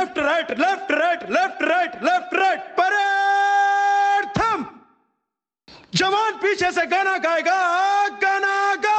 Left right left right left right left right परे थम जवान पीछे से गाना गाएगा, गाना गा।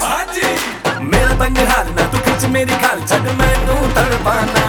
ਮੇਰਾ ਤੰਗ ਹਾਲ ਨਾ ਤੂੰ ਖਿੱਚ ਮੇਰੀ ਖਾਲ ਛੱਡ ਮੈਨੂੰ ਤੜਪਾਣਾ